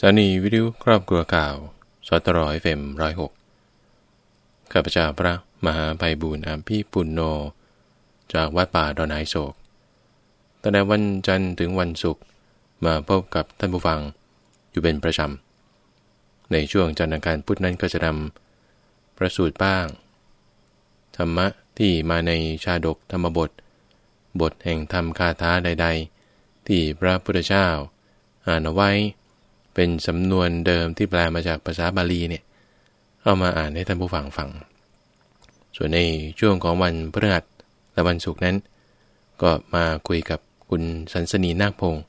สถานีวิทยุครอบครัวข่าวสตรอยเฟมร้อยหกข้าพเจ้าพระมหาไพบูรณ์อภิปุณโนจากวัดป่าดอนไฮโศกตั้งแต่วันจันทร์ถึงวันศุกร์มาพบกับท่านผู้ฟังอยู่เป็นประจำในช่วงจันทร์อังคารพุทธนั้นก็จะนำประสูตรบ้าง ธรรมะที่มาในชาดกธรรมบท บทแห่งธรรมคาถาใด ๆ ที่พระพุทธเจ้าอ่านเอาไว้ เป็นสำนวนเดิมที่แปลมาจากภาษาบาลีเนี่ยเอามาอ่านให้ท่านผู้ฟังฟัง ส่วนในช่วงของวันพฤหัสและวันศุกร์นั้น ก็มาคุยกับคุณสันสนีนาคพงศ์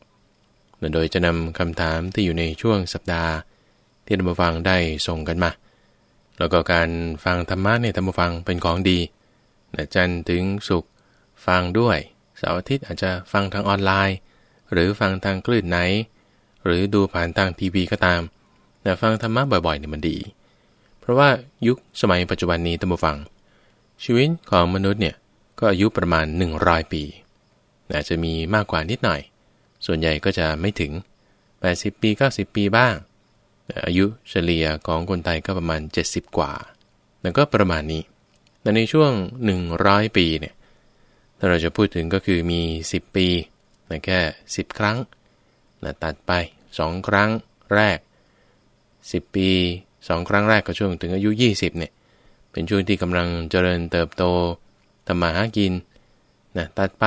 โดยจะนำคำถามที่อยู่ในช่วงสัปดาห์ ที่ท่านผู้ฟังได้ส่งกันมา แล้วก็การฟังธรรมะเนี่ยท่านผู้ฟังเป็นของดีนะจันถึงศุกร์ฟังด้วยเสาร์อาทิตย์อาจจะฟังทางออนไลน์ หรือฟังทางคลื่นไหน หรือดูผ่านทางทีวีก็ตามแต่ฟังธรรมะบ่อยๆเนี่ยมันดี เพราะว่ายุคสมัยปัจจุบันนี้ตั้งฟัง ชีวิตของมนุษย์เนี่ยก็อายุประมาณ 100 ปีอาจจะมีมากกว่านิดหน่อย ส่วนใหญ่ก็จะไม่ถึง 80 ปี 90 ปีบ้าง อายุเฉลี่ยของคนไทยก็ประมาณ 70 กว่า แล้วก็ประมาณนี้ แต่ในช่วง 100 ปีเนี่ยถ้าเราจะพูดถึงก็คือมี 10 ปีแค่ 10 ครั้ง นะตัดไป 2 ครั้งแรก 10 ปี 2 ครั้งแรกก็ช่วงถึงอายุ 20เนี่ยเป็นช่วงที่กำลังเจริญเติบโตทำมาหากินนะตัดไป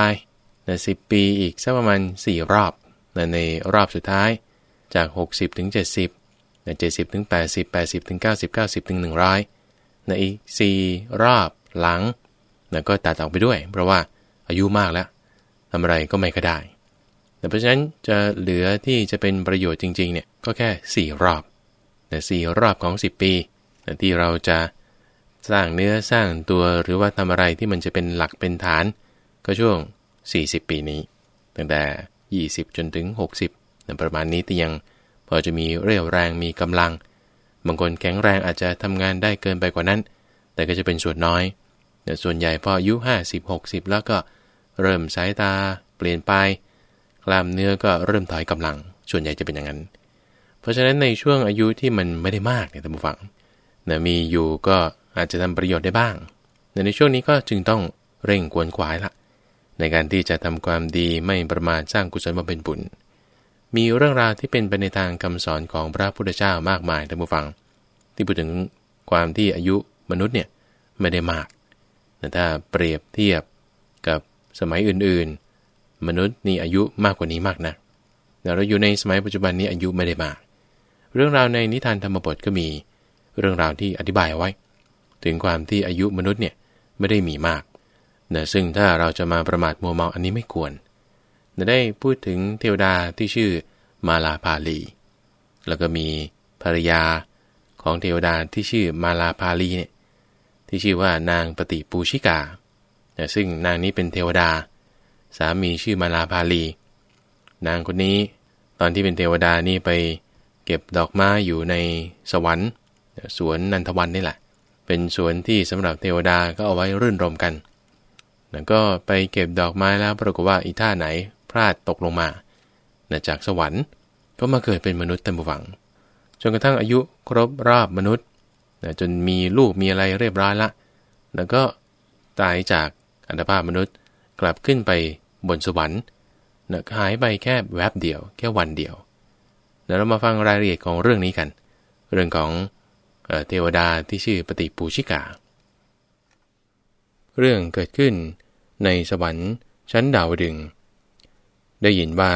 นะสิปีอีกสักประมาณ 4 รอบนะในรอบสุดท้ายจาก 60 ถึง 70นะ70 ถึง 80 80 ถึง 90 90 ถึง 100นะอีก 4 รอบหลังนะก็ตัดออกไปด้วย เพราะว่าอายุมากแล้วทำอะไรก็ไม่ก็ได้ แต่เพราะฉะนั้นจะเหลือที่จะเป็นประโยชน์จริงๆเนี่ยก็แค่ 4 รอบแต่สี่รอบของ 10 ปีที่เราจะสร้างเนื้อสร้างตัวหรือว่าทำอะไรที่มันจะเป็นหลักเป็นฐาน ก็ช่วง 40 ปีนี้ ตั้งแต่ 20 จนถึง 60ประมาณนี้แต่ยังพอจะมีเรี่ยวแรงมีกำลัง บางคนแข็งแรงอาจจะทำงานได้เกินไปกว่านั้น แต่ก็จะเป็นส่วนน้อยแต่ส่วนใหญ่พออายุ 50 60 แล้วก็เริ่มสายตาเปลี่ยนไป กล้ามเนื้อก็เริ่มถอยกำลัง ส่วนใหญ่จะเป็นอย่างนั้น เพราะฉะนั้นในช่วงอายุที่มันไม่ได้มากเนี่ยท่านผู้ฟังนะมีอยู่ก็อาจจะทำประโยชน์ได้บ้างในช่วงนี้ก็จึงต้องเร่งกวนขวายละในการที่จะทำความดีไม่ประมาทสร้างกุศลมาเป็นบุญ มีเรื่องราวที่เป็นไปในทางคำสอนของพระพุทธเจ้ามากมายท่านผู้ฟัง ที่พูดถึงความที่อายุมนุษย์เนี่ยไม่ได้มากแต่ถ้าเปรียบเทียบกับสมัยอื่น มนุษย์นี่อายุมากกว่านี้มากนะแต่เราอยู่ในสมัยปัจจุบันนี้อายุไม่ได้มาก เรื่องราวในนิทานธรรมบทก็มีเรื่องราวที่อธิบายเอาไว้ ถึงความที่อายุมนุษย์เนี่ยไม่ได้มีมากนะซึ่งถ้าเราจะมาประมาทมัวเมาอันนี้ไม่ควรนะได้พูดถึงเทวดาที่ชื่อมาลาพาลี แล้วก็มีภรรยาของเทวดาที่ชื่อมาลาพาลีเนี่ยที่ชื่อว่านางปฏิปูชิกานะซึ่งนางนี้เป็นเทวดา สามีชื่อมาลาภาลี นางคนนี้ตอนที่เป็นเทวดานี่ไปเก็บดอกไม้อยู่ในสวรรค์ สวนนันทวันนี่แหละ เป็นสวนที่สำหรับเทวดาก็เอาไว้รื่นรมกัน แล้วก็ไปเก็บดอกไม้แล้วปรากฏว่าอีท่าไหนพลาดตกลงมาจากสวรรค์ก็มาเกิดเป็นมนุษย์เต็มฝัง จนกระทั่งอายุครบรอบมนุษย์จนมีลูกมีอะไรเรียบร้อยละ แล้วก็ตายจากอัตภาพมนุษย์กลับขึ้นไป บนสวรรค์นะหายไปแค่แวบเดียว แค่วันเดียวเดี๋ยวเรามาฟังรายละเอียดของเรื่องนี้กัน เรื่องของเทวดาที่ชื่อปฏิปูชิกา เรื่องเกิดขึ้นในสวรรค์ชั้นดาวดึง ได้ยินว่า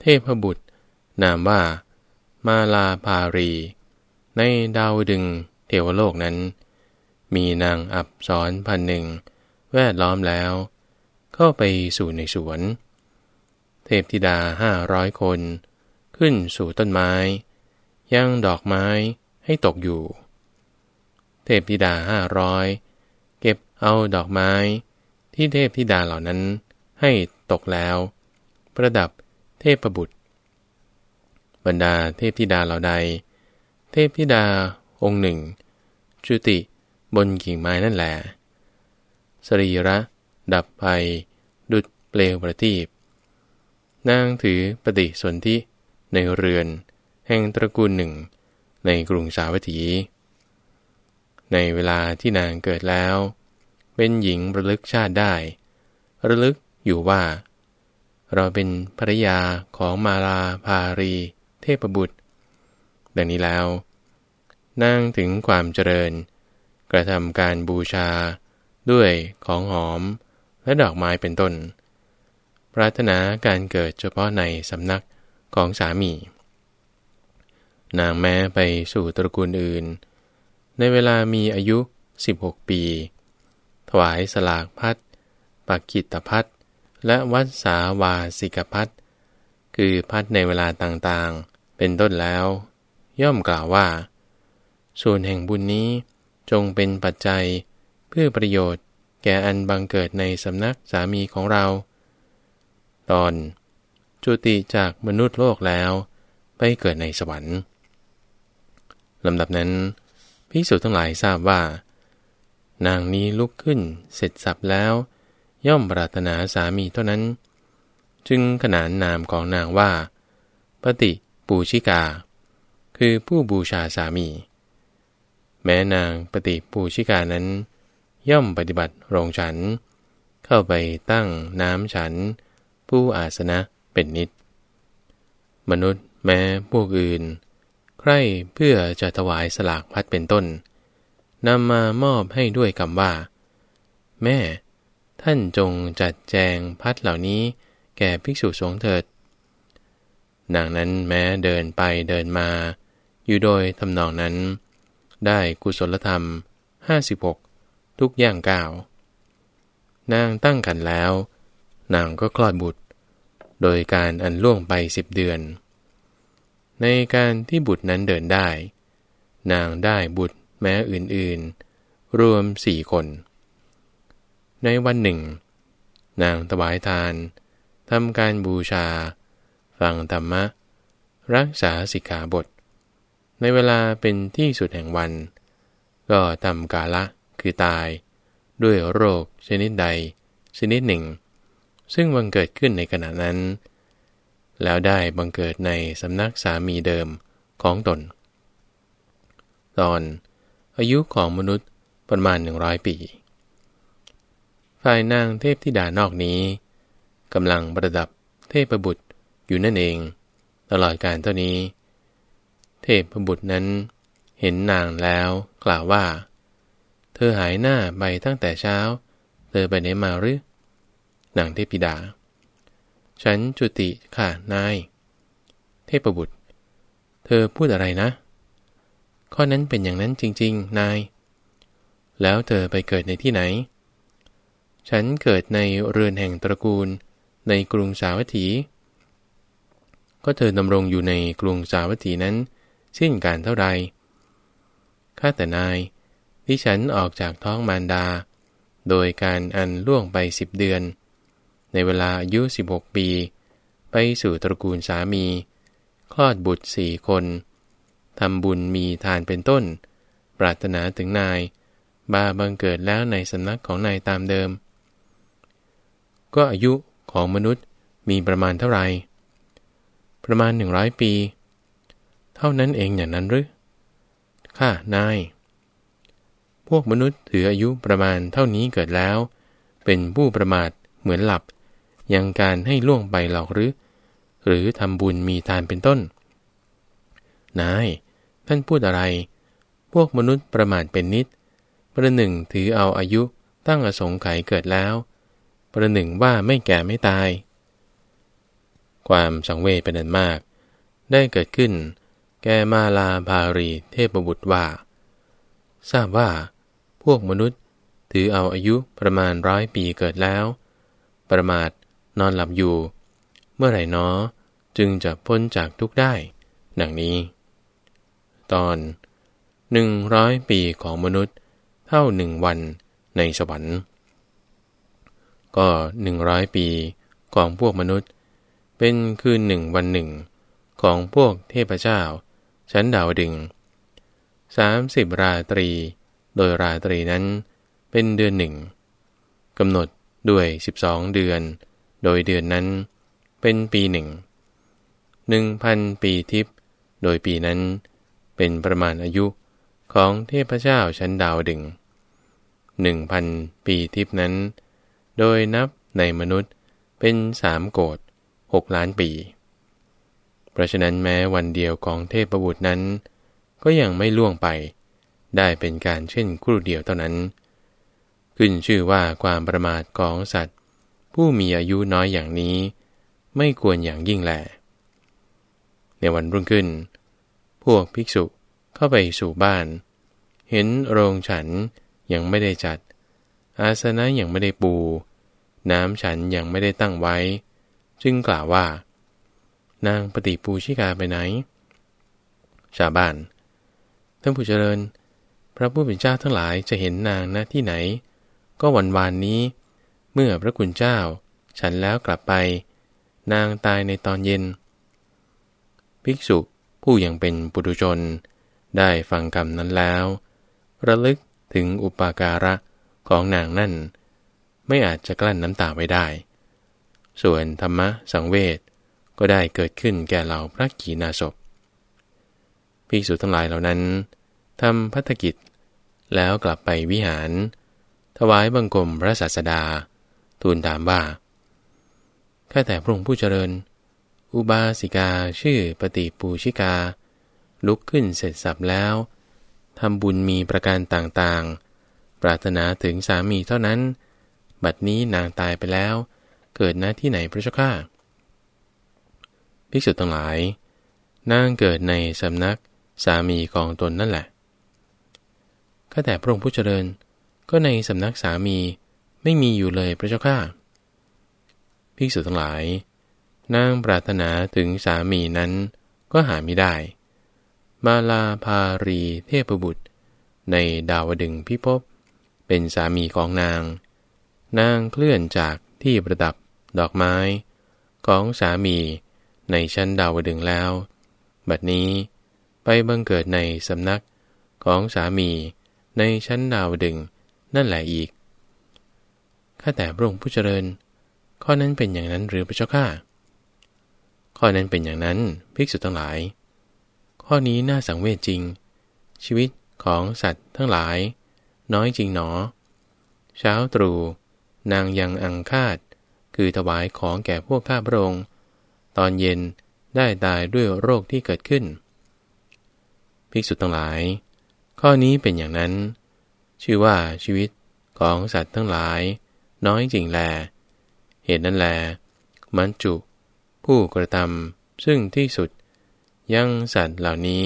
เทพบุตร นามว่า มาลาภารี ในดาวดึงเทวโลกนั้น มีนางอับสอนพันหนึ่ง แวดล้อมแล้ว เข้าไปสู่ในสวน เทพธิดาห้าร้อยคน ขึ้นสู่ต้นไม้ย่างดอกไม้ให้ตกอยู่ เทพธิดาห้าร้อยเก็บเอาดอกไม้ที่เทพธิดาเหล่านั้นให้ตกแล้ว ประดับเทพบุตร บรรดาเทพธิดาเหล่าใด เทพธิดาองค์หนึ่ง จุติบนกิ่งไม้นั่นแหละสรีระ ดับภัย ดุดเปลวประทีปนางถือปฏิสนธิในเรือน แห่งตระกูลหนึ่ง ในกรุงสาวัตถี ในเวลาที่นางเกิดแล้ว เป็นหญิงระลึกชาติได้ ระลึกอยู่ว่า เราเป็นภรรยาของมาลาภารี เทพบุตร ดังนี้แล้ว นางถึงความเจริญ กระทำการบูชาด้วยของหอม และดอกไม้เป็นต้น ปรารถนาการเกิดเฉพาะในสำนักของสามี นางแม้ไปสู่ตระกูลอื่น ในเวลามีอายุ 16 ปี ถวายสลากพัดปักกิตพัดและวัดสาวาสิกพัดคือพัดในเวลาต่างๆ เป็นต้นแล้ว ย่อมกล่าวว่า ส่วนแห่งบุญนี้จงเป็นปัจจัยเพื่อประโยชน์ แก่อันบังเกิดในสำนักสามีของเรา ตอน จุติจากมนุษย์โลกแล้ว ไปเกิดในสวรรค์ลำดับนั้นภิกษุทั้งหลายทราบว่า นางนี้ลุกขึ้นเสร็จสับแล้ว ย่อมปรารถนาสามีเท่านั้น จึงขนานนามของนางว่า ปฏิปูชิกา คือผู้บูชาสามี แม้นางปฏิปูชิกานั้น ย่อมปฏิบัติโรงฉัน เข้าไปตั้งน้ำฉัน ผู้อาสนะเป็นนิด มนุษย์แม้พวกอื่น ใครเพื่อจะถวายสลากพัดเป็นต้นนำมามอบให้ด้วยคำว่า แม่ ท่านจงจัดแจงพัดเหล่านี้แก่ภิกษุสงฆ์เถิดนางนั้นแม้เดินไปเดินมา อยู่โดยทำนองนั้น ได้กุศลธรรม 56 ทุกย่างก้าวนางตั้งกันแล้ว นางก็คลอดบุตร โดยการอันล่วงไปสิบเดือน ในการที่บุตรนั้นเดินได้ นางได้บุตรแม้อื่นๆ รวมสี่คน ในวันหนึ่ง นางถวายทานทำการบูชา ฟังธรรมะ รักษาสิกขาบท ในเวลาเป็นที่สุดแห่งวัน ก็ทำกาละ คือตาย ด้วยโรค ชนิดใด ชนิดหนึ่ง ซึ่งบังเกิดขึ้นในขณะนั้น แล้วได้บังเกิดในสำนักสามีเดิมของตน ตอน อายุของมนุษย์ประมาณหนึ่งร้อยปี ฝ่ายนางเทพธิดานอกนี้กำลังประดับเทพบุตรอยู่นั่นเอง ตลอดการเท่านี้ เทพบุตรนั้นเห็นนางแล้วกล่าวว่า อหายหน้าไปตั้งแต่เช้า เธอไปไหนมาหรือ นางเทพิดา ฉันจุติค่ะนาย เทพบุตร เธอพูดอะไรนะ ข้อนั้นเป็นอย่างนั้นจริง ๆ นาย แล้วเธอไปเกิดในที่ไหน ฉันเกิดในเรือนแห่งตระกูลในกรุงสาวัตถี ก็เธอดำรงอยู่ในกรุงสาวัตถีนั้น สิ้นการเท่าไรข้าแต่นาย ที่ฉันออกจากท้องมารดา โดยการอันล่วงไปสิบเดือน ในเวลาอายุ 16 ปี ไปสู่ตระกูลสามี คลอดบุตรสี่คนทำบุญมีทานเป็นต้น ปรารถนาถึงนาย บาบังเกิดแล้วในสำนักของนายตามเดิม ก็อายุของมนุษย์มีประมาณเท่าไหร่ประมาณหนึ่งร้อยปี เท่านั้นเองอย่างนั้นหรือค่ะนาย พวกมนุษย์ถืออายุประมาณเท่านี้เกิดแล้ว เป็นผู้ประมาทเหมือนหลับ ยังการให้ล่วงไปหรอกหรือ หรือทำบุญมีทานเป็นต้น นาย ท่านพูดอะไร พวกมนุษย์ประมาทเป็นนิด ประหนึ่งถือเอาอายุตั้งอสงไขยเกิดแล้ว ประหนึ่งว่าไม่แก่ไม่ตาย ความสังเวชเป็นอันมาก ได้เกิดขึ้น แกมาลาภารีเทพบุตรว่า ทราบว่า พวกมนุษย์ถือเอาอายุประมาณร้อยปีเกิดแล้ว ประมาทนอนหลับอยู่ เมื่อไหร่น้อจึงจะพ้นจากทุกได้ ดังนี้ ตอนหนึ่งร้อยปีของมนุษย์ เท่าหนึ่งวันในสวรรค์ ก็หนึ่งร้อยปีของพวกมนุษย์ เป็นคืนหนึ่งวันหนึ่งของพวกเทพเจ้า ชั้นดาวดึง สามสิบราตรี โดยราตรีนั้นเป็นเดือนหนึ่งกำหนดด้วย12เดือน โดยเดือนนั้นเป็นปีหนึ่งหนึ่งพันปีทิพย์โดยปีนั้น เป็นประมาณอายุของเทพเจ้าชั้นดาวดึงหนึ่งพันปีทิพนั้น โดยนับในมนุษย์เป็นสามโกดหกล้านปี เพราะฉะนั้นแม้วันเดียวของเทพบุตรนั้น ก็ยังไม่ล่วงไป ได้เป็นการเช่นครู่เดียวเท่านั้น ขึ้นชื่อว่าความประมาทของสัตว์ ผู้มีอายุน้อยอย่างนี้ ไม่ควรอย่างยิ่งแหลในวันรุ่งขึ้น พวกภิกษุเข้าไปสู่บ้าน เห็นโรงฉันยังไม่ได้จัด อาสนะยังไม่ได้ปู น้ำฉันยังไม่ได้ตั้งไว้ จึงกล่าวว่า นางปฏิปูชิกาไปไหน ชาวบ้าน ท่านผู้เจริญ พระผู้เป็นเจ้าทั้งหลายจะเห็นนางณที่ไหน ก็วันวานนี้ เมื่อพระคุณเจ้า ฉันแล้วกลับไป นางตายในตอนเย็น ภิกษุผู้ยังเป็นปุถุชน ได้ฟังคำนั้นแล้ว ระลึกถึงอุปาการะของนางนั่น ไม่อาจจะกลั้นน้ำตาไว้ได้ ส่วนธรรมะสังเวชก็ได้เกิดขึ้นแก่เราพระกีนาศพ ภิกษุทั้งหลายเหล่านั้นทำพัฒกิจ แล้วกลับไปวิหาร ถวายบังคมพระศาสดา ทูลถามว่าแค่แต่พระองค์ผู้เจริญ อุบาสิกาชื่อปฏิปูชิกา ลุกขึ้นเสร็จสับแล้วทำบุญมีประการต่างๆ ปรารถนาถึงสามีเท่านั้น บัดนี้นางตายไปแล้ว เกิดณที่ไหนพระเจ้าข้าภิกษุทั้งหลายนางเกิดในสำนัก สามีของตนนั่นแหละข้าแต่พระองค์ผู้เจริญ ก็ในสำนักสามีไม่มีอยู่เลยพระเจ้าข้าภิกษุทั้งหลาย นางปรารถนาถึงสามีนั้นก็หาไม่ได้ มาลาภารีเทพบุตร ในดาวดึงพิภพเป็นสามีของนาง นางเคลื่อนจากที่ประดับดอกไม้ ของสามีในชั้นดาวดึงแล้ว บัดนี้ ไปบังเกิดในสำนักของสามีในชั้นดาวดึงนั่นแหละอีก ข้าแต่พระองค์ผู้เจริญ ข้อนั้นเป็นอย่างนั้นหรือพระเจ้าข้า ข้อนั้นเป็นอย่างนั้นภิกษุทั้งหลาย ข้อนี้น่าสังเวชจริง ชีวิตของสัตว์ทั้งหลาย น้อยจริงหนอ เช้าตรู่นางยังอังคาด คือถวายของแก่พวกข้าพระองค์ ตอนเย็นได้ตายด้วยโรคที่เกิดขึ้น ภิกษุทั้งหลาย ข้อนี้เป็นอย่างนั้น ชื่อว่าชีวิตของสัตว์ทั้งหลาย น้อยจริงแล เหตุนั้นแล มันจุ ผู้กระทำซึ่งที่สุด ยังสัตว์เหล่านี้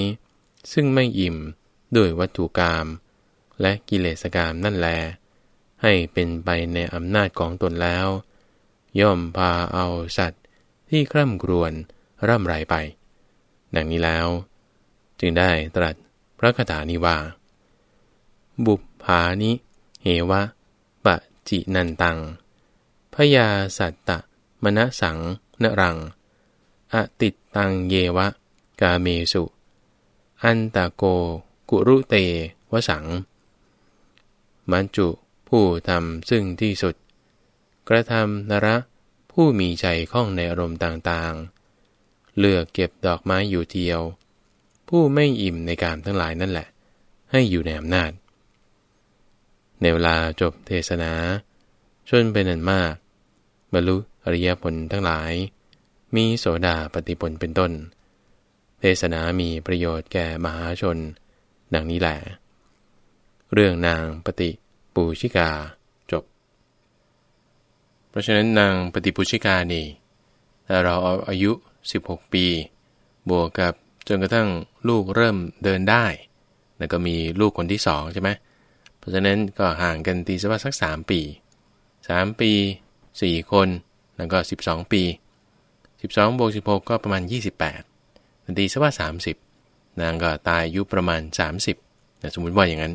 ซึ่งไม่อิ่มด้วยวัตถุกรรมและกิเลสกรรมนั่นแล ให้เป็นไปในอำนาจของตนแล้ว ย่อมพาเอาสัตว์ที่คร่ำกรวนร่ำไรไป ดังนี้แล้ว จึงได้ตรัสพระคาถานี้ว่า บุปผานิ เหวะปะจินันตังพยาสัตตะมณสังนรัง อติตังเยวะ กาเมสุ อันตาโก กุรุเตวสัง มันจุผู้ทำซึ่งที่สุด กระทำนระผู้มีใจคล่องในอารมณ์ต่างๆ เลือกเก็บดอกไม้อยู่เทียว ผู้ไม่อิ่มในการทั้งหลายนั่นแหละ ให้อยู่ในอำนาจ ในเวลาจบเทศนาชนเป็นอันมาก บรรลุอริยผลทั้งหลาย มีโสดาปฏิผลเป็นต้น เทศนามีประโยชน์แก่มหาชน ดังนี้แหละ เรื่องนางปฏิปูชิกาจบ เพราะฉะนั้นนางปฏิปูชิกานี่ถ้าเราเอาอายุ 16 ปี บวกกับ จนกระทั่งลูกเริ่มเดินได้ แล้วก็มีลูกคนที่สองใช่ไหมเพราะฉะนั้นก็ห่างกันตีสักสักสามปี 3 ปี 4 คน แล้วก็ 12 ปี 12บวก16 ก็ประมาณ 28ตีซะว่า 30 นางก็ตายอายุประมาณ 30นะสมมุติว่าอย่างนั้น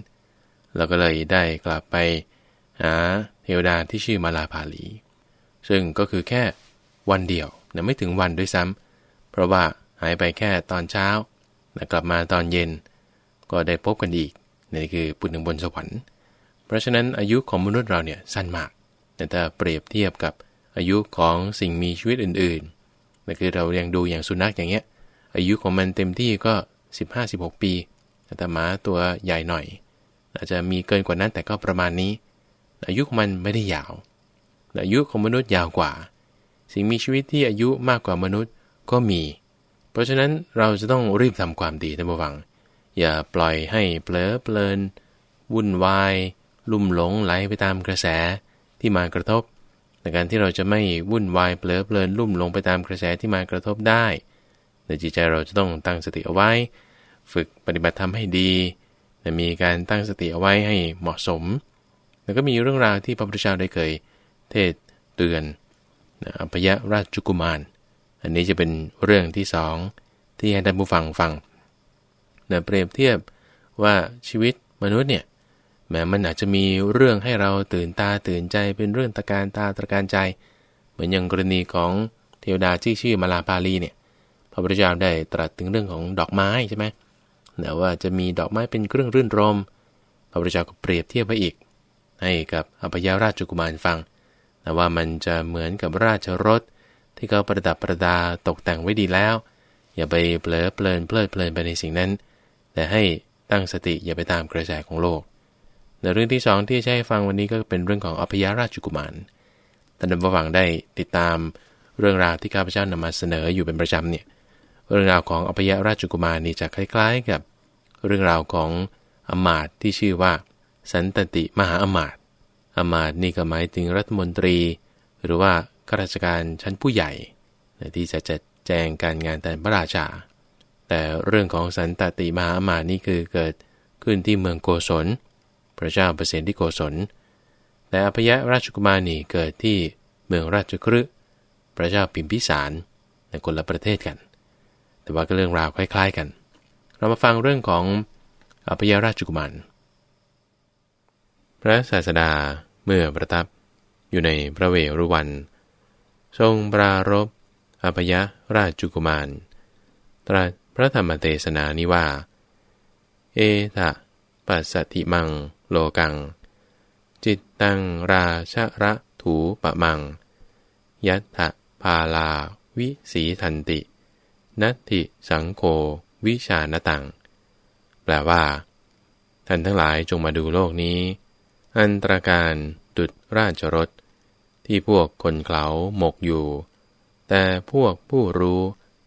เราก็เลยได้กลับไปหาเทวดาที่ชื่อมาลาภาลี ซึ่งก็คือแค่วันเดียวนะไม่ถึงวันด้วยซ้ำเพราะว่า หายไปแค่ตอนเช้านะกลับมาตอนเย็น ก็ได้พบกันอีกนี่คือปุถึงบนสวรรค์ เพราะฉะนั้นอายุของมนุษย์เราเนี่ยสั้นมาก แต่ถ้าเปรียบเทียบกับอายุของสิ่งมีชีวิตอื่นๆนั่นคือเราเรียงดูอย่างสุนัขอย่างเงี้ย อายุของมันเต็มที่ก็ 15-16 ปี แต่หมาตัวใหญ่หน่อย อาจจะมีเกินกว่านั้นแต่ก็ประมาณนี้ อายุของมันไม่ได้ยาว อายุของมนุษย์ยาวกว่า สิ่งมีชีวิตที่อายุมากกว่ามนุษย์ก็มี เพราะฉะนั้นเราจะต้องรีบทำความดีท่านผู้ฟัง อย่าปล่อยให้เปลอเปลิน วุ่นวาย ลุ่มหลงไหลไปตามกระแสที่มากระทบในการที่เราจะไม่วุ่นวายเปลือเปลินลุ่มหลงไปตามกระแสที่มากระทบได้ในจิตใจเราจะต้องตั้งสติเอาไว้ ฝึกปฏิบัติธรรมให้ดีมีการตั้งสติเอาไว้ให้เหมาะสม แล้วก็มีเรื่องราวที่พระพุทธเจ้าได้เคย เทศเตือนอัพยราชกุมาร อันนี้จะเป็นเรื่องที่สองที่ให้ท่านผู้ฟังฟังเปรียบเทียบว่าชีวิตมนุษย์เนี่ยแม้มันอาจจะมีเรื่องให้เราตื่นตาตื่นใจเป็นเรื่องตะการตาตะการใจ เหมือนอย่างกรณีของเทวดาที่ชื่อมาลาปาลีเนี่ยพระพุทธเจ้าได้ตรัสถึงเรื่องของดอกไม้ใช่ไหมแต่ว่าจะมีดอกไม้เป็นเครื่องรื่นรมพระพุทธเจ้าก็เปรียบเทียบไว้อีก ให้กับอภยาราชกุมารฟังแต่ว่ามันจะเหมือนกับราชรถ ที่เขาประดับประดาตกแต่งไว้ดีแล้ว อย่าไปเปลอเปลินเพลิดเพลินไปในสิ่งนั้น แต่ให้ตั้งสติอย่าไปตามกระแสของโลกในเรื่องที่สองที่ให้ฟังวันนี้ก็เป็นเรื่องของอภิยราชกุมารท่านผู้ฟังได้ติดตามเรื่องราวที่ข้าพเจ้านำมาเสนออยู่เป็นประจำเนี่ยเรื่องราวของอภิยราชกุมารนี่จะคล้ายๆกับ เรื่องราวของอมาตที่ชื่อว่า สันตติมหาอมาตอมาตนี่ก็หมายถึงรัฐมนตรี หรือว่า ข้าราชการชั้นผู้ใหญ่ ที่จะจัดแจงการงานแต่พระราชา แต่เรื่องของสันตติมหามานี่คือเกิดขึ้นที่เมืองโกศล พระเจ้าเปรตที่โกศล แต่อภยราชกุมารนี่เกิดที่เมืองราชครึพระเจ้าปิมพิสารในคนละประเทศกัน แต่ว่าก็เรื่องราวคล้าย ๆกัน เรามาฟังเรื่องของอภยราชกุมาร พระศาสดาเมื่อประทับอยู่ในพระเวรุวัน ทรงปรารบอภยราชกุมาร ตรัสพระธรรมเทศนานี้ว่า เอทะปัสสติมัง โลกัง จิตตังราชระถูปะมัง ยัตถะพาลาวิสีทันติ นัตติสังโควิชานตัง แปลว่า ท่านทั้งหลายจงมาดูโลกนี้ อันตรการดุดราชรถ ที่พวกคนเขาหมกอยู่ แต่พวกผู้รู้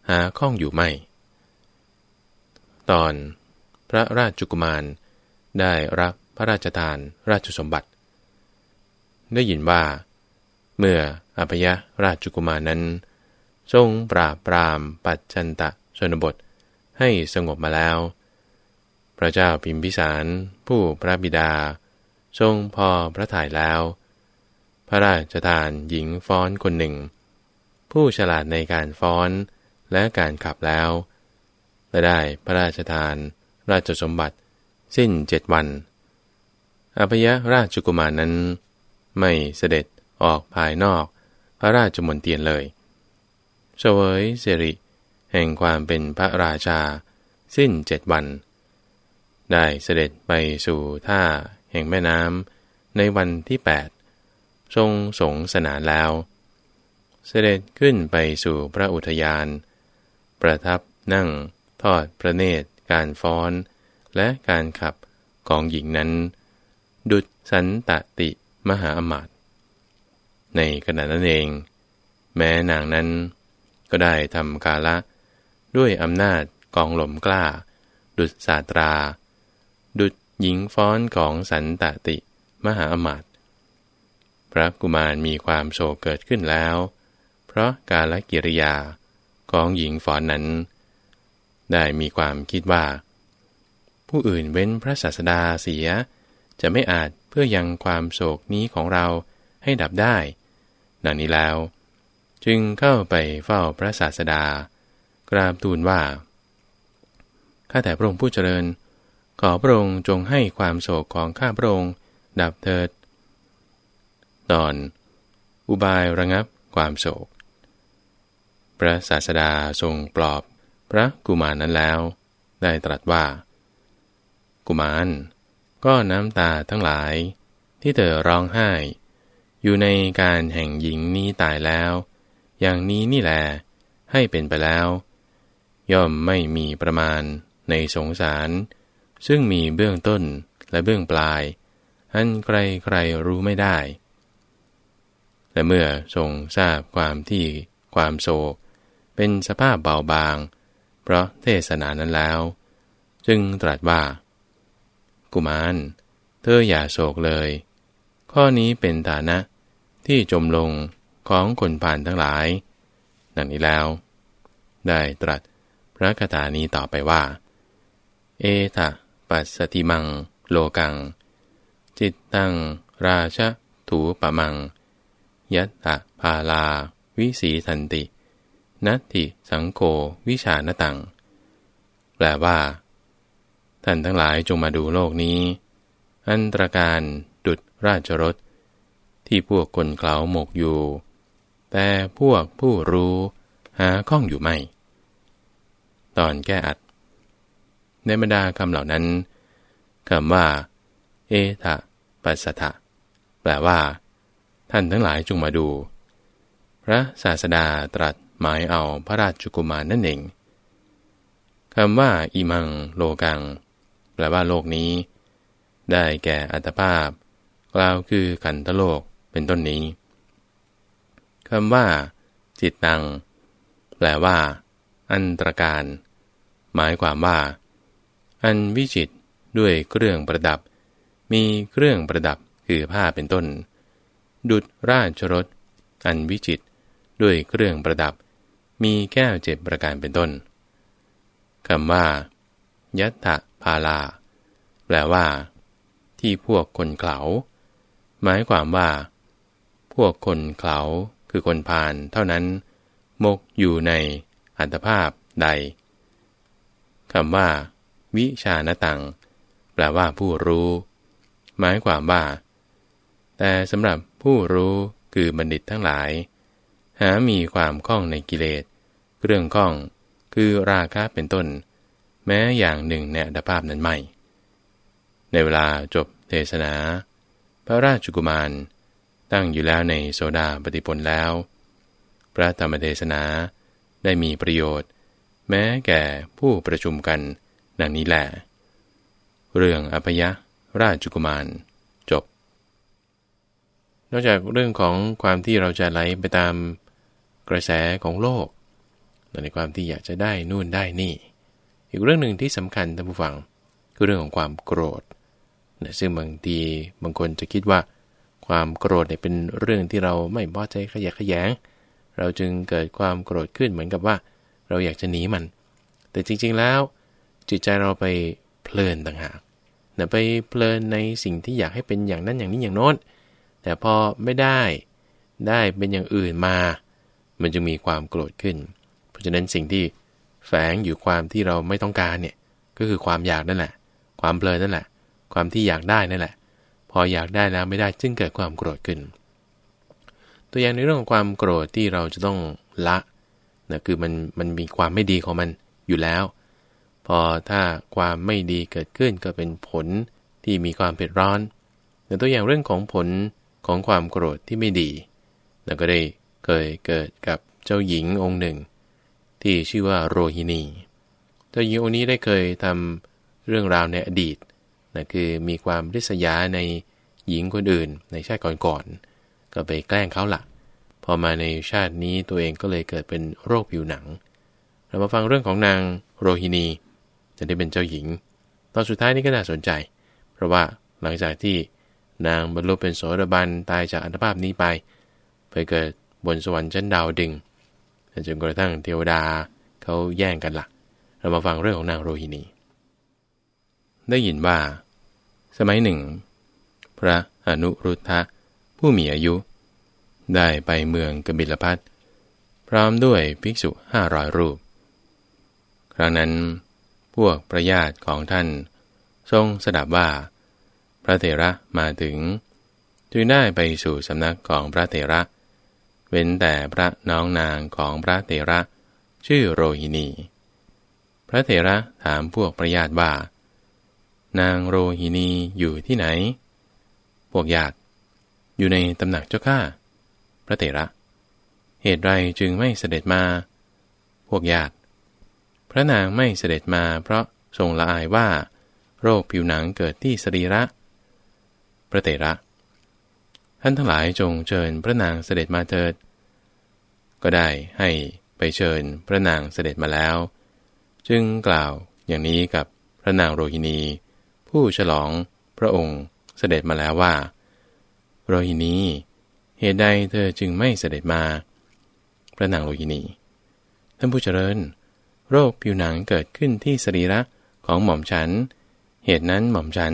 หาข้องอยู่ไม่ ตอนพระราชกุมารได้รับพระราชทานราชสมบัติ ได้ยินว่า เมื่ออภยราชกุมารนั้น ทรงปราบปรามปัจจันตะชนบทให้สงบมาแล้ว พระเจ้าพิมพิสารผู้พระบิดา ทรงพอพระทัยแล้ว พระราชทานหญิงฟ้อนคนหนึ่ง ผู้ฉลาดในการฟ้อนและการขับแล้ว และได้พระราชทาน ราชสมบัติ สิ้นเจ็ดวันอภยราชกุมารนั้น ไม่เสด็จออกภายนอก พระราชมนเทียนเลยเสวยเสริ แห่งความเป็นพระราชา สิ้นเจ็ดวัน ได้เสด็จไปสู่ท่าแห่งแม่น้ำในวันที่แปด ทรงสงสนานแล้ว เสด็จขึ้นไปสู่พระอุทยาน ประทับนั่งทอดพระเนตร การฟ้อน และการขับของหญิงนั้น ดุจสันตติมหาอมาตในขณะนั้นเอง แม้นางนั้นก็ได้ทำกาละ ด้วยอำนาจกองหลมกล้า ดุจสาตรา ดุจหญิงฟ้อนของสันตติมหาอมาตพ ระกุมารมีความโศกเกิดขึ้นแล้ว เพราะกาลกิริยาของหญิงฟอนนั้น ได้มีความคิดว่า ผู้อื่นเว้นพระศาสดาเสีย จะไม่อาจเพื่อยังความโศกนี้ของเราให้ดับได้ดังนี้แล้ว จึงเข้าไปเฝ้าพระศาสดา กราบทูลว่า ข้าแต่พระองค์ผู้เจริญ ขอพระองค์จงให้ความโศกของข้าพระองค์ดับเถิด ตอน อุบายระงับความโศก พระศาสดาทรงปลอบพระกุมารนั้นแล้ว ได้ตรัสว่า กุมาร ก็น้ำตาทั้งหลาย ที่เธอร้องไห้ อยู่ในการแห่งหญิงนี้ตายแล้ว อย่างนี้นี่แหละให้เป็นไปแล้ว ย่อมไม่มีประมาณในสงสาร ซึ่งมีเบื้องต้นและเบื้องปลาย อันใครใครรู้ไม่ได้ และเมื่อทรงทราบความที่ความโศก เป็นสภาพเบาบาง เพราะเทศนานั้นแล้ว จึงตรัสว่า กุมาร เธออย่าโศกเลย ข้อนี้เป็นฐานะที่จมลงของคนผ่านทั้งหลาย ดังนี้แล้ว ได้ตรัสพระคาถานี้ต่อไปว่า เอทะปัสสติมัง โลกัง จิตตัง ราชถูปะมัง ยัตตะพาลา วิสีทันติ นัตติสังโกวิชานตัง แปลว่า ท่านทั้งหลายจงมาดูโลกนี้ อันตรการดุดราชรถ ที่พวกคนเขาหมกอยู่ แต่พวกผู้รู้หาข้องอยู่ไม่ ตอนแก้อัด ในบรรดาคำเหล่านั้นคำว่า เอทะปัสสะแปลว่า ท่านทั้งหลายจงมาดู พระศาสดาตรัสหมายเอาพระราชกุมารนั่นเองคำว่าอิมังโลกัง แปลว่าโลกนี้ ได้แก่อัตภาพ กล่าวคือขันธโลกเป็นต้นนี้คำว่า จิตตัง แปลว่า อันตรการ หมายความว่า อันวิจิตด้วยเครื่องประดับ มีเครื่องประดับคือผ้าเป็นต้น ดุดราชรถอันวิจิต ด้วยเครื่องประดับ มีแก้วเจ็บประการเป็นต้นคำว่า ยัตถะพาลา แปลว่า ที่พวกคนเขาหมายความว่า พวกคนเขาคือคนพาลเท่านั้น มกอยู่ในอัตภาพใดคำว่า วิชานตัง แปลว่าผู้รู้ หมายความว่า แต่สำหรับ ผู้รู้คือบัณฑิตทั้งหลาย หามีความคล่องในกิเลสเรื่องคล่องคือราคะเป็นต้น แม้อย่างหนึ่งในอัตภาพนั้นไม่ ในเวลาจบเทศนา พระราชกุมาร ตั้งอยู่แล้วในโซดาปฏิพลแล้ว พระธรรมเทศนาได้มีประโยชน์ แม้แก่ผู้ประชุมกันดังนี้แหละเรื่องอภยะราชกุมาร นอกจากเรื่องของความที่เราจะไหลไปตามกระแสของโลก ในความที่อยากจะได้นู่นได้นี่ อีกเรื่องหนึ่งที่สำคัญท่านผู้ฟังคือเรื่องของความโกรธนะซึ่งบางทีบางคนจะคิดว่า ความโกรธเนี่ยเป็นเรื่องที่เราไม่พอใจขยะขยง เราจึงเกิดความโกรธขึ้นเหมือนกับว่า เราอยากจะหนีมัน แต่จริงๆแล้ว จิตใจเราไปเพลินต่างหากนะไปเพลินในสิ่งที่อยากให้เป็นอย่างนั้นอย่างนี้อย่างโน้น แต่พอไม่ได้ได้เป็นอย่างอื่นมา มันจะมีความโกรธขึ้น เพราะฉะนั้นสิ่งที่แฝงอยู่ความที่เราไม่ต้องการเนี่ยก็คือความอยากนั่นแหละ ความเพลินนั่นแหละ ความที่อยากได้นั่นแหละ พออยากได้แล้วไม่ได้จึงเกิดความโกรธขึ้น ตัวอย่างในเรื่องของความโกรธที่เราจะต้องละนะคือมันมันมีความไม่ดีของมันอยู่แล้ว พอถ้าความไม่ดีเกิดขึ้นก็เป็นผลที่มีความเผ็ดร้อนแต่ตัวอย่างเรื่องของผล ของความโกรธที่ไม่ดีเราก็ได้เคยเกิดกับเจ้าหญิงองค์หนึ่ง ที่ชื่อว่าโรฮินี เจ้าหญิงองค์นี้ได้เคยทำเรื่องราวในอดีตนะคือมีความริษยาในหญิงคนอื่น ในชาติก่อนๆก็ไปแกล้งเขาละ่ะพอมาในชาตินี้ตัวเองก็เลยเกิดเป็นโรคผิวหนัง เรามาฟังเรื่องของนางโรฮินี จะได้เป็นเจ้าหญิง ตอนสุดท้ายนี้ก็น่าสนใจ เพราะว่าหลังจากที่ นางบรรลุเป็นโสดาบันตายจากอัตภาพนี้ไป ไปเกิดบนสวรรค์ชั้นดาวดึงจนกระทั่งเทวดาเขาแย่งกันละ่ะ เรามาฟังเรื่องของนางโรฮินี ได้ยินว่า สมัยหนึ่ง พระอนุรุทธะผู้มีอายุ ได้ไปเมืองกบิลพัทพร้อมด้วยภิกษุห้าร้อยรูป ครั้งนั้น พวกประญาติของท่าน ทรงสดับว่า พระเถระมาถึง จึงได้ไปสู่สำนักของพระเถระ เว้นแต่พระน้องนางของพระเถระ ชื่อโรหินี พระเถระถามพวกประญาติว่า นางโรหินีอยู่ที่ไหน พวกญาติอยู่ในตำหนักเจ้าข้าพระเถระ เหตุไรจึงไม่เสด็จมา พวกญาติ พระนางไม่เสด็จมาเพราะทรงละอายว่า โรคผิวหนังเกิดที่สรีระ ระเตระ ท่านทั้งหลายจงเชิญพระนางเสด็จมาเถิด ก็ได้ให้ไปเชิญพระนางเสด็จมาแล้ว จึงกล่าวอย่างนี้กับพระนางโรหินี ผู้ฉลองพระองค์เสด็จมาแล้วว่า โรหินี เหตุใดเธอจึงไม่เสด็จมา พระนางโรหินี ท่านผู้เจริญ โรคผิวหนังเกิดขึ้นที่สรีระของหม่อมฉัน เหตุนั้นหม่อมฉัน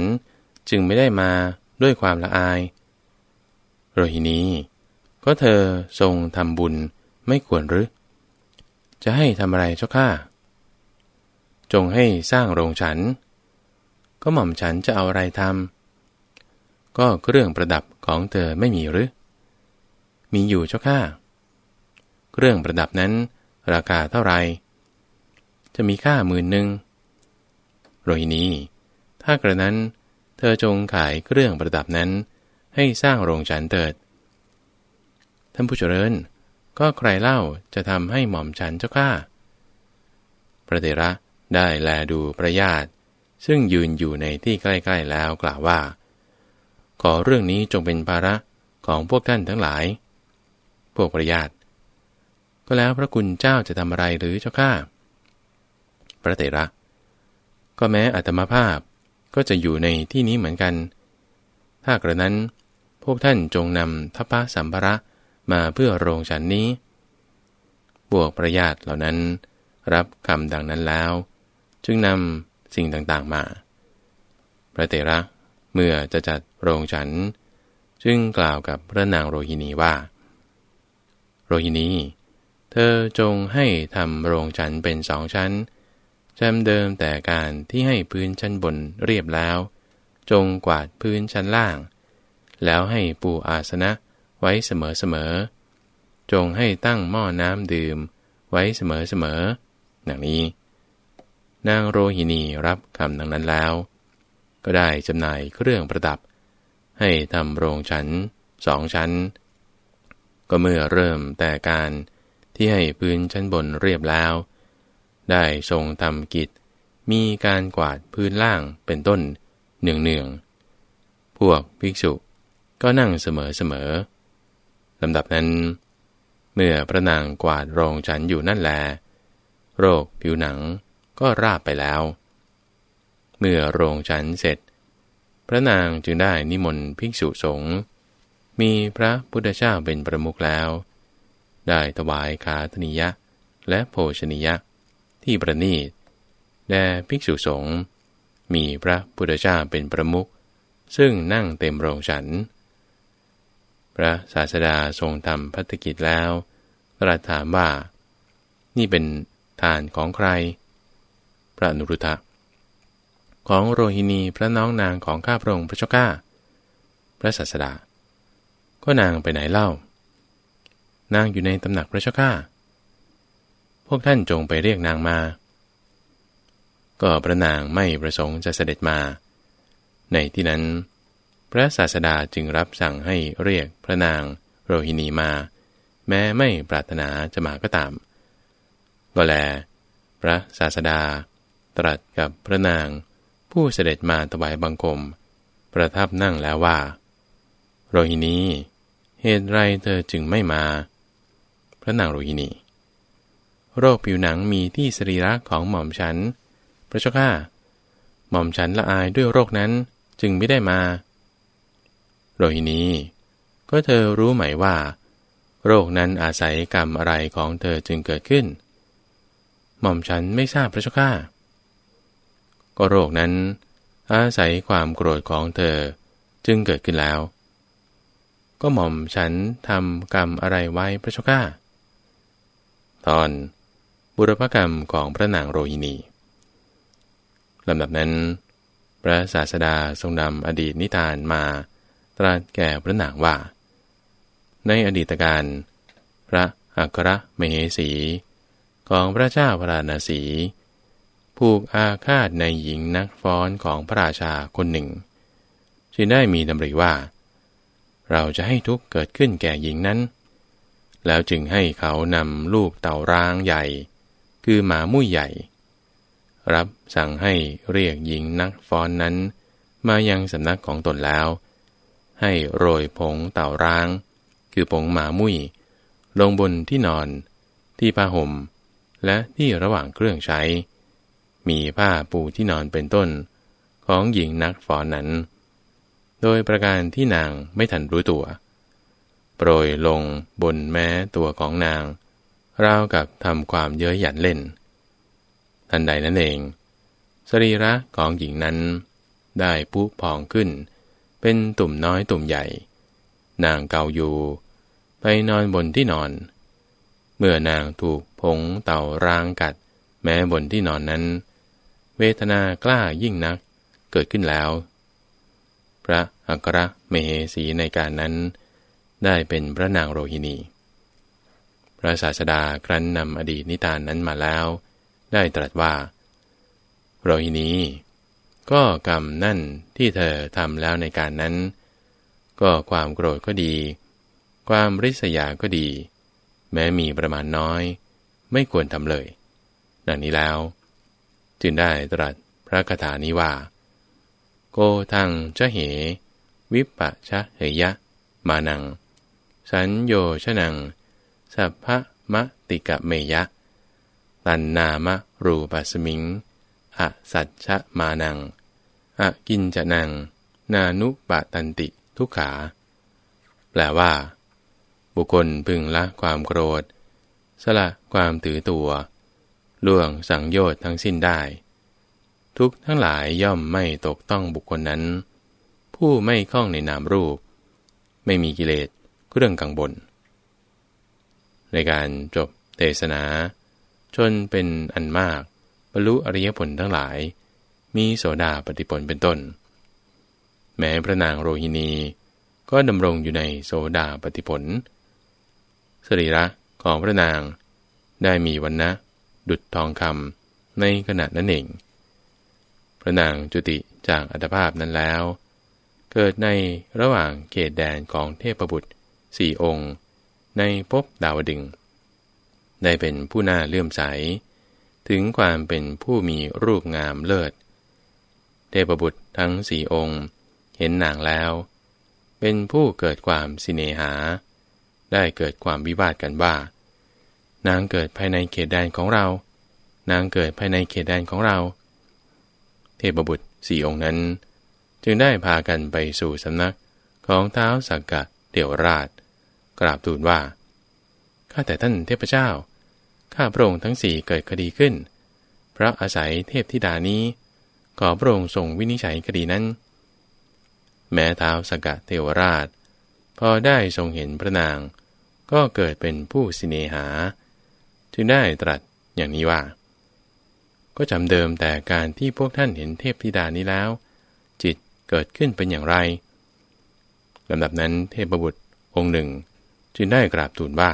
จึงไม่ได้มา ด้วยความละอาย โรหินีก็เธอทรงทำบุญไม่ควรหรือ จะให้ทำอะไรเจ้าข้าจงให้สร้างโรงฉัน ก็หม่อมฉันจะเอาอะไรทำก็เครื่องประดับของเธอไม่มีหรือ มีอยู่เจ้าข้าเครื่องประดับนั้นราคาเท่าไหร่จะมีค่าหมื่นหนึ่งโรหินีถ้ากระนั้น เธอจงขายเครื่องประดับนั้น ให้สร้างโรงฉันเถิด ท่านผู้เจริญ ก็ใครเล่าจะทำให้หม่อมฉันเจ้าข้าพระเดระได้แลดูประญาติ ซึ่งยืนอยู่ในที่ใกล้ ๆแล้วกล่าวว่า ขอเรื่องนี้จงเป็นภาระของพวกท่านทั้งหลาย พวกประญาติ ก็แล้วพระคุณเจ้าจะทำอะไรหรือเจ้าข้าพระเตระ ก็แม้อัตมภาพ ก็จะอยู่ในที่นี้เหมือนกัน ถ้ากระนั้น พวกท่านจงนำทัพพะสัมภระมาเพื่อโรงฉันนี้บวกประญาตเหล่านั้น รับคำดังนั้นแล้ว จึงนำสิ่งต่างๆมา พระเตระเมื่อจะจัดโรงฉัน จึงกล่าวกับพระนางโรหินีว่า โรหินี เธอจงให้ทำโรงฉันเป็นสองชั้น จำเดิมแต่การที่ให้พื้นชั้นบนเรียบแล้ว จงกวาดพื้นชั้นล่าง แล้วให้ปูอาสนะไว้เสมอๆ จงให้ตั้งหม้อน้ำดื่มไว้เสมอๆดังนี้ นางโรหินีรับคำดังนั้นแล้ว ก็ได้จำหน่ายเครื่องประดับ ให้ทำโรงชั้นสองชั้น ก็เมื่อเริ่มแต่การที่ให้พื้นชั้นบนเรียบแล้ว ได้ทรงทำกิจ มีการกวาดพื้นล่างเป็นต้นเนืองๆพวกภิกษุก็นั่งเสมอๆลำดับนั้น เมื่อพระนางกวาดโรงฉันอยู่นั่นแล โรคผิวหนังก็ราบไปแล้ว เมื่อโรงฉันเสร็จ พระนางจึงได้นิมนต์ภิกษุสงฆ์มีพระพุทธเจ้าเป็นประมุขแล้ว ได้ถวายคาธนิยะและโภชนิยะ ที่ประนีตแด่ภิกษุสงฆ์มีพระพุทธเจ้าเป็นประมุขซึ่งนั่งเต็มโรงฉัน พระศาสดาทรงทำพัฒกิจแล้วตรัสถามว่า นี่เป็นทานของใคร พระนุรุทะของโรหินีพระน้องนางของข้าพระองค์พระเจ้าข้าพระศาสดา ก็นางไปไหนเล่า นางอยู่ในตำหนักพระเจ้าข้า วกท่านจงไปเรียกนางมา ก็พระนางไม่ประสงค์จะเสด็จมา ในที่นั้น พระศาสดาจึงรับสั่งให้เรียกพระนางโรหินีมา แม้ไม่ปรารถนาจะมาก็ตาม ก็แล พระศาสดา ตรัสกับพระนาง ผู้เสด็จมาถวายบังคม ประทับนั่งแล้วว่า โรหินี เหตุไรเธอจึงไม่มา พระนางโรหินี โรคผิวหนังมีที่สรีระของหม่อมฉัน พระเจ้าข้าหม่อมฉันละอายด้วยโรคนั้นจึงไม่ได้มา โรหินีก็เธอรู้ไหมว่า โรคนั้นอาศัยกรรมอะไรของเธอจึงเกิดขึ้น หม่อมฉันไม่ทราบพระเจ้าข้าก็โรคนั้น อาศัยความโกรธของเธอจึงเกิดขึ้นแล้ว ก็หม่อมฉันทำกรรมอะไรไว้พระเจ้าข้าตอน บุรพกรรมของพระนางโรหินีลำดับนั้น พระศาสดาทรงนำอดีตนิทานมา ตรัสแก่พระนางว่า ในอดีตการ พระอัครมเหสี ของพระเจ้าพระราณสีผูกอาคาตในหญิงนักฟ้อนของพระราชาคนหนึ่ง จึงได้มีดำริว่า เราจะให้ทุกเกิดขึ้นแก่หญิงนั้น แล้วจึงให้เขานำลูกเต่าร้างใหญ่ คือหมามุ้ยใหญ่ รับสั่งให้เรียกหญิงนักฟ้อนนั้น มายังสำนักของตนแล้ว ให้โรยผงเต่าร้าง คือผงหมามุ้ยลงบนที่นอน ที่ผ้าห่ม และที่ระหว่างเครื่องใช้ มีผ้าปูที่นอนเป็นต้น ของหญิงนักฟ้อนนั้น โดยประการที่นางไม่ทันรู้ตัว โปรยลงบนแม้ตัวของนาง ราวกับทำความเย้ยหยันเล่น ทันใดนั่นเอง สรีระของหญิงนั้น ได้พุพองขึ้น เป็นตุ่มน้อยตุ่มใหญ่ นางเกาอยู่ ไปนอนบนที่นอน เมื่อนางถูกผงเต่าร้างกัด แม้บนที่นอนนั้น เวทนากล้ายิ่งนักเกิดขึ้นแล้ว พระอัครเมเหสีในการนั้น ได้เป็นพระนางโรหินี พระศาสดาครั้นนำอดีตนิทานนั้นมาแล้ว ได้ตรัสว่าโรหินีก็กรรมนั่นที่เธอทำแล้วในการนั้น ก็ความโกรธก็ดี ความริษยาก็ดี แม้มีประมาณน้อย ไม่ควรทำเลย ดังนี้แล้ว จึงได้ตรัสพระคาถานี้ว่า โกทังจะเห วิปปะชะเหยะ มานัง สัญโยชนัง สัพพะมะติกะเมยะ ตันนามะรูปัสมิงอะสัจชะมานังอะกินจะนัง นานุปะตันติทุกขา แปลว่า บุคคลพึงละความโกรธ สละความถือตัวล่วงสังโยชน์ทั้งสิ้นได้ ทุกทั้งหลายย่อมไม่ตกต้องบุคคลนั้น ผู้ไม่คล้องในนามรูป ไม่มีกิเลสเรื่องกังบน ในการจบเทศนาจนเป็นอันมาก บรรลุอริยผลทั้งหลาย มีโสดาปฏิผลเป็นต้น แม้พระนางโรหินี ก็ดำรงอยู่ในโสดาปฏิผล สรีระของพระนางได้มีวันนะดุดทองคำในขณะนั้นเอง พระนางจุติจากอัตภาพนั้นแล้ว เกิดในระหว่างเขตแดนของเทพบุตรสี่องค์ ในภพดาวดึง ได้เป็นผู้น่าเลื่อมใส ถึงความเป็นผู้มีรูปงามเลิศ เทพบุตรทั้งสี่องค์ เห็นนางแล้ว เป็นผู้เกิดความสิเนหา ได้เกิดความวิวาทกันว่า นางเกิดภายในเขตแดนของเรา นางเกิดภายในเขตแดนของเรา เทพบุตรสี่องค์นั้น จึงได้พากันไปสู่สำนักของเท้าสักกะเดี่ยวราช กราบทูลว่า ข้าแต่ท่านเทพเจ้า ข้าพระองค์ทั้งสี่เกิดคดีขึ้น เพราะอาศัยเทพธิดานี้ ขอพระองค์ทรงวินิจฉัยคดีนั้น แม้ท้าวสกะเทวราช พอได้ทรงเห็นพระนาง ก็เกิดเป็นผู้สิเนหา จึงได้ตรัสอย่างนี้ว่า ก็จำเดิมแต่การที่พวกท่านเห็นเทพธิดานี้แล้ว จิตเกิดขึ้นเป็นอย่างไรลำดับนั้นเทพบุตรองค์หนึ่ง จึงได้กราบทูลว่า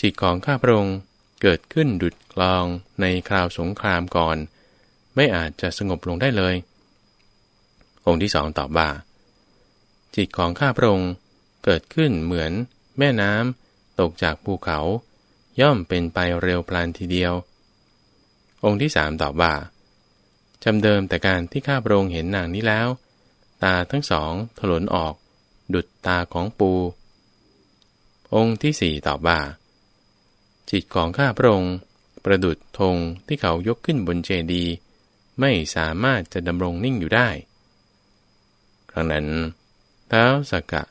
จิตของข้าพระองค์เกิดขึ้นดุดกลองในคราวสงครามก่อน ไม่อาจจะสงบลงได้เลย องค์ที่สองตอบว่า จิตของข้าพระองค์เกิดขึ้นเหมือนแม่น้ำตกจากภูเขา ย่อมเป็นไปเร็วพลันทีเดียว องค์ที่สามตอบว่าจำเดิมแต่การที่ข้าพระองค์เห็นนางนี้แล้ว ตาทั้งสองถลนออก ดุดตาของปู องค์ที่สี่ตอบว่า จิตของข้าพระองค์ประดุดธงที่เขายกขึ้นบนเจดีย์ไม่สามารถจะดำรงนิ่งอยู่ได้ ครั้งนั้นเท้าสักกะ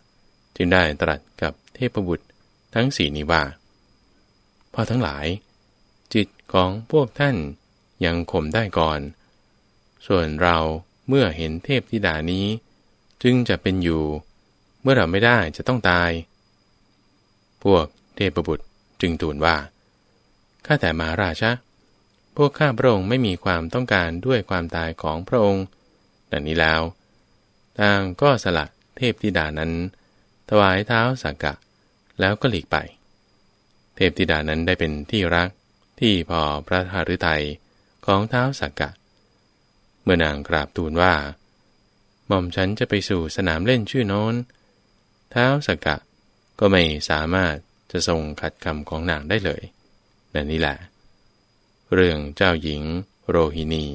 จึงได้ตรัสกับเทพบุตรทั้งสี่นี้ว่าพอทั้งหลาย จิตของพวกท่านยังข่มได้ก่อน ส่วนเราเมื่อเห็นเทพธิดานี้ จึงจะเป็นอยู่ เมื่อเราไม่ได้จะต้องตาย พวกเทพบุตรจึงทูลว่า ข้าแต่มาราชะ พวกข้าพระองค์ไม่มีความต้องการด้วยความตายของพระองค์ดังนี้แล้ว ต่างก็สละเทพธิดานั้น ถวายเท้าสักกะ แล้วก็หลีกไป เทพธิดานั้นได้เป็นที่รักที่พอพระหฤทัยของเท้าสักกะ เมื่อนางกราบทูลว่า หม่อมฉันจะไปสู่สนามเล่นชื่อโน้น เท้าสักกะ ก็ไม่สามารถจะทรงขัดคำของนางได้เลยนั่นนี่แหละ เรื่องเจ้าหญิงโรฮินี